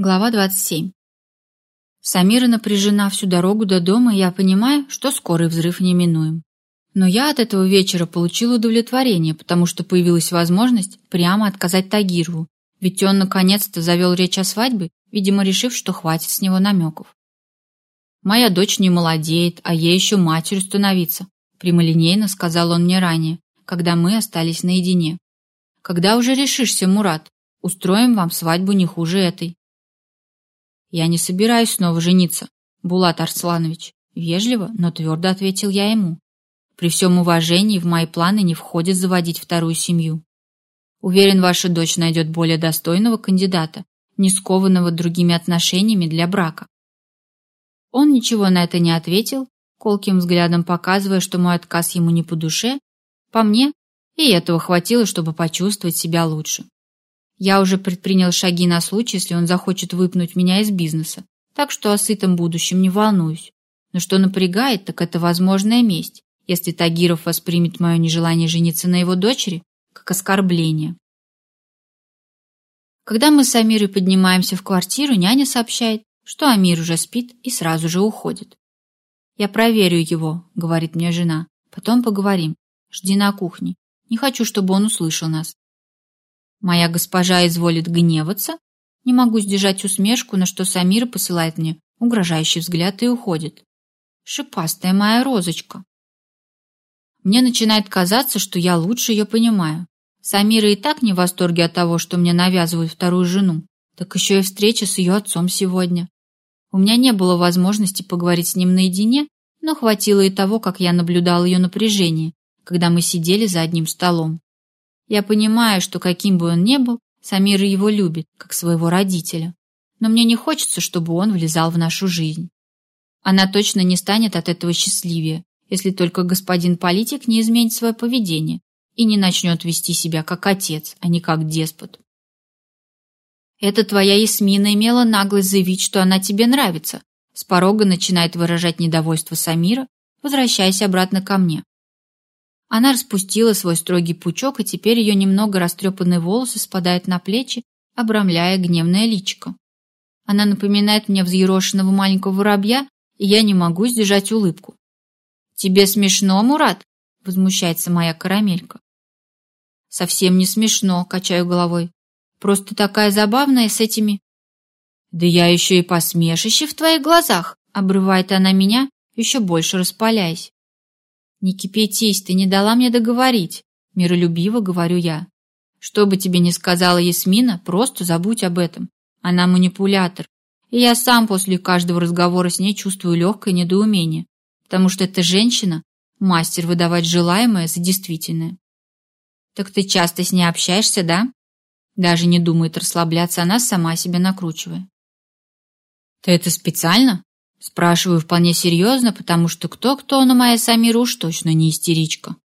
Глава 27. Самира напряжена всю дорогу до дома, и я понимаю, что скорый взрыв неминуем. Но я от этого вечера получил удовлетворение, потому что появилась возможность прямо отказать Тагирову, ведь он наконец-то завел речь о свадьбе, видимо, решив, что хватит с него намеков. «Моя дочь не молодеет, а ей еще матерью становиться», прямолинейно сказал он мне ранее, когда мы остались наедине. «Когда уже решишься, Мурат? Устроим вам свадьбу не хуже этой». «Я не собираюсь снова жениться, Булат Арсланович», вежливо, но твердо ответил я ему. «При всем уважении в мои планы не входит заводить вторую семью. Уверен, ваша дочь найдет более достойного кандидата, не скованного другими отношениями для брака». Он ничего на это не ответил, колким взглядом показывая, что мой отказ ему не по душе, по мне, и этого хватило, чтобы почувствовать себя лучше. Я уже предпринял шаги на случай, если он захочет выпнуть меня из бизнеса, так что о сытом будущем не волнуюсь. Но что напрягает, так это возможная месть, если Тагиров воспримет мое нежелание жениться на его дочери как оскорбление. Когда мы с Амирой поднимаемся в квартиру, няня сообщает, что Амир уже спит и сразу же уходит. «Я проверю его», — говорит мне жена. «Потом поговорим. Жди на кухне. Не хочу, чтобы он услышал нас. Моя госпожа изволит гневаться? Не могу сдержать усмешку, на что Самира посылает мне угрожающий взгляд и уходит. Шипастая моя розочка. Мне начинает казаться, что я лучше ее понимаю. Самира и так не в восторге от того, что мне навязывают вторую жену, так еще и встреча с ее отцом сегодня. У меня не было возможности поговорить с ним наедине, но хватило и того, как я наблюдал ее напряжение, когда мы сидели за одним столом. Я понимаю, что каким бы он ни был, Самира его любит, как своего родителя. Но мне не хочется, чтобы он влезал в нашу жизнь. Она точно не станет от этого счастливее, если только господин политик не изменит свое поведение и не начнет вести себя как отец, а не как деспот. «Это твоя Ясмина имела наглость заявить, что она тебе нравится», с порога начинает выражать недовольство Самира, возвращаясь обратно ко мне. Она распустила свой строгий пучок, и теперь ее немного растрепанные волосы спадают на плечи, обрамляя гневное личико. Она напоминает мне взъерошенного маленького воробья, и я не могу сдержать улыбку. «Тебе смешно, Мурат?» — возмущается моя карамелька. «Совсем не смешно», — качаю головой. «Просто такая забавная с этими...» «Да я еще и посмешище в твоих глазах!» — обрывает она меня, еще больше распаляясь. «Не кипятись, ты не дала мне договорить», — миролюбиво говорю я. «Что бы тебе ни сказала Ясмина, просто забудь об этом. Она манипулятор, и я сам после каждого разговора с ней чувствую легкое недоумение, потому что эта женщина — мастер выдавать желаемое за действительное». «Так ты часто с ней общаешься, да?» Даже не думает расслабляться, она сама себя накручивая. «Ты это специально?» Спрашиваю вполне серьезно, потому что кто-кто, но моя Самира уж точно не истеричка.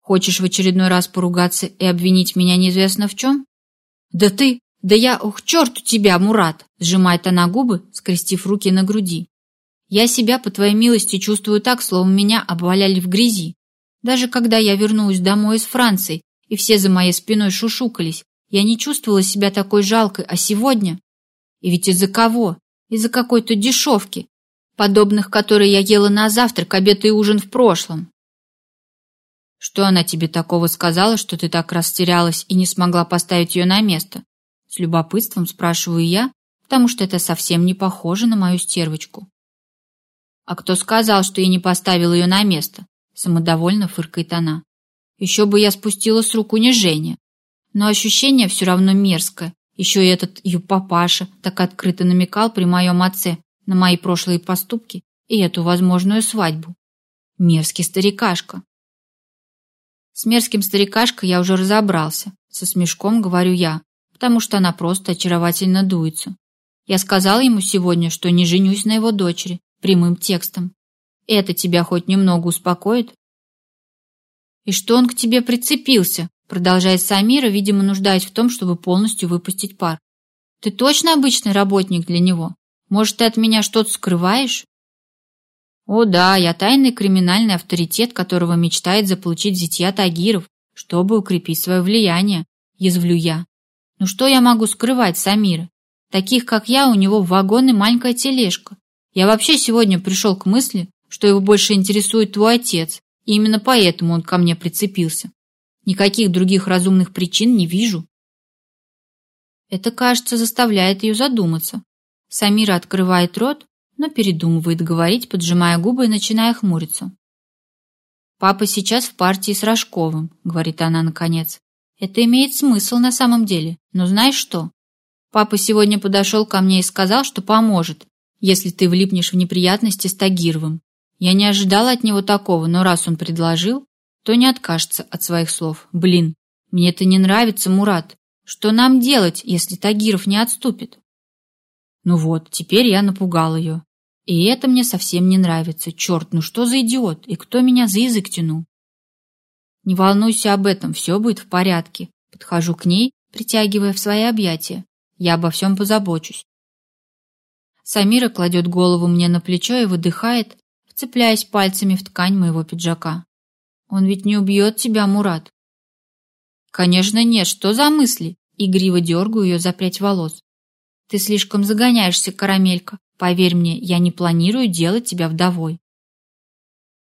Хочешь в очередной раз поругаться и обвинить меня неизвестно в чем? Да ты, да я, ух, черту тебя, Мурат, сжимает она губы, скрестив руки на груди. Я себя, по твоей милости, чувствую так, словно меня обваляли в грязи. Даже когда я вернулась домой из Франции, и все за моей спиной шушукались, я не чувствовала себя такой жалкой, а сегодня... И ведь из-за кого? Из-за какой-то дешевки, подобных которой я ела на завтрак, обед и ужин в прошлом. Что она тебе такого сказала, что ты так растерялась и не смогла поставить ее на место? С любопытством спрашиваю я, потому что это совсем не похоже на мою стервочку. А кто сказал, что я не поставила ее на место? Самодовольно фыркает она. Еще бы я спустила с рук унижение. Но ощущение все равно мерзкое, еще и этот ее папаша так открыто намекал при моем отце на мои прошлые поступки и эту возможную свадьбу. Мерзкий старикашка. С мерзким старикашкой я уже разобрался, со смешком говорю я, потому что она просто очаровательно дуется. Я сказал ему сегодня, что не женюсь на его дочери, прямым текстом. Это тебя хоть немного успокоит? И что он к тебе прицепился? Продолжает Самира, видимо, нуждаясь в том, чтобы полностью выпустить пар. Ты точно обычный работник для него? Может, ты от меня что-то скрываешь? О да, я тайный криминальный авторитет, которого мечтает заполучить зятья Тагиров, чтобы укрепить свое влияние, язвлю я. Ну что я могу скрывать, Самира? Таких, как я, у него вагон и маленькая тележка. Я вообще сегодня пришел к мысли, что его больше интересует твой отец, и именно поэтому он ко мне прицепился. Никаких других разумных причин не вижу. Это, кажется, заставляет ее задуматься. Самира открывает рот, но передумывает говорить, поджимая губы и начиная хмуриться. «Папа сейчас в партии с Рожковым», — говорит она наконец. «Это имеет смысл на самом деле, но знаешь что? Папа сегодня подошел ко мне и сказал, что поможет, если ты влипнешь в неприятности с Тагировым. Я не ожидала от него такого, но раз он предложил, то не откажется от своих слов. Блин, мне это не нравится, Мурат. Что нам делать, если Тагиров не отступит? Ну вот, теперь я напугал ее. И это мне совсем не нравится. Черт, ну что за идиот? И кто меня за язык тянул? Не волнуйся об этом, все будет в порядке. Подхожу к ней, притягивая в свои объятия. Я обо всем позабочусь. Самира кладет голову мне на плечо и выдыхает, вцепляясь пальцами в ткань моего пиджака. Он ведь не убьет тебя, Мурат. Конечно, нет, что за мысли? Игриво дергаю ее за прядь волос. Ты слишком загоняешься, карамелька. Поверь мне, я не планирую делать тебя вдовой.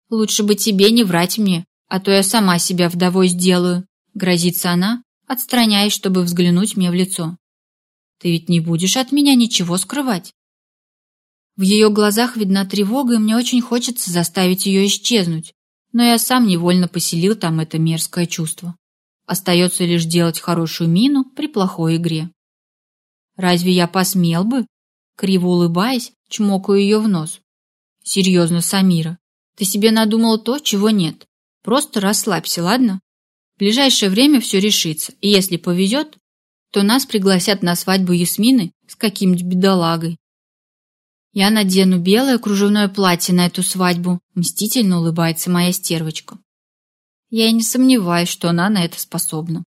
Лучше бы тебе не врать мне, а то я сама себя вдовой сделаю, грозится она, отстраняясь, чтобы взглянуть мне в лицо. Ты ведь не будешь от меня ничего скрывать. В ее глазах видна тревога, и мне очень хочется заставить ее исчезнуть, но я сам невольно поселил там это мерзкое чувство. Остается лишь делать хорошую мину при плохой игре. Разве я посмел бы? Криво улыбаясь, чмокаю ее в нос. Серьезно, Самира, ты себе надумала то, чего нет. Просто расслабься, ладно? В ближайшее время все решится, и если повезет, то нас пригласят на свадьбу Ясмины с каким-нибудь бедолагой. Я надену белое кружевное платье на эту свадьбу, мстительно улыбается моя стервочка. Я и не сомневаюсь, что она на это способна.